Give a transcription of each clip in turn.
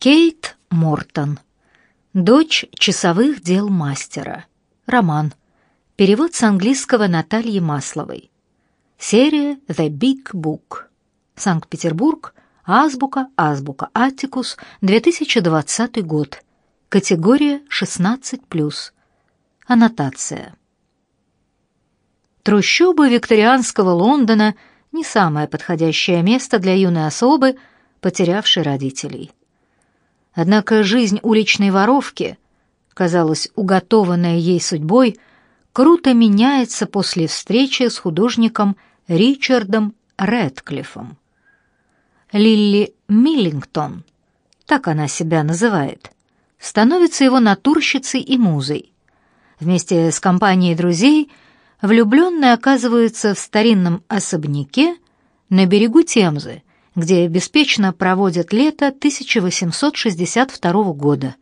Кейт Мортон. Дочь часовых дел мастера. Роман. Перевод с английского Натальи Масловой. Серия The Big Book. Санкт-Петербург. Азбука, Азбука Аттикус, 2020 год. Категория 16+. Аннотация. Трущобы викторианского Лондона не самое подходящее место для юной особы, потерявшей родителей. Однако жизнь уличной воровки, казалось, уготованная ей судьбой, круто меняется после встречи с художником Ричардом Рэдклиффом. Лилли Миллингтон, так она себя называет, становится его натурщицей и музой. Вместе с компанией друзей влюбленные оказываются в старинном особняке на берегу Темзы, где беспечно проводят лето 1862 года,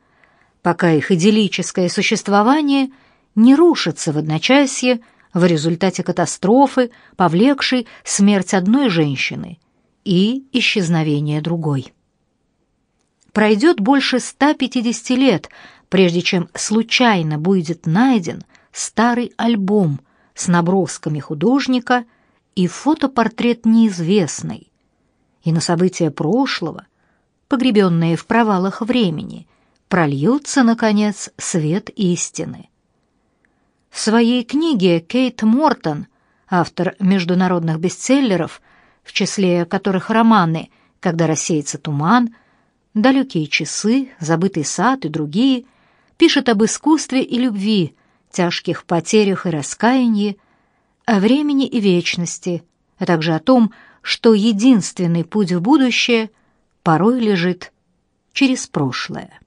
пока их идиллическое существование не рушится в одночасье в результате катастрофы, повлекшей смерть одной женщины и исчезновение другой. Пройдет больше 150 лет, прежде чем случайно будет найден старый альбом с набросками художника и фотопортрет неизвестной, и на события прошлого, погребенные в провалах времени, прольется, наконец, свет истины. В своей книге Кейт Мортон, автор международных бестселлеров, в числе которых романы «Когда рассеется туман», «Далекие часы», «Забытый сад» и другие, пишет об искусстве и любви, тяжких потерях и раскаянии, о времени и вечности, а также о том, что единственный путь в будущее порой лежит через прошлое.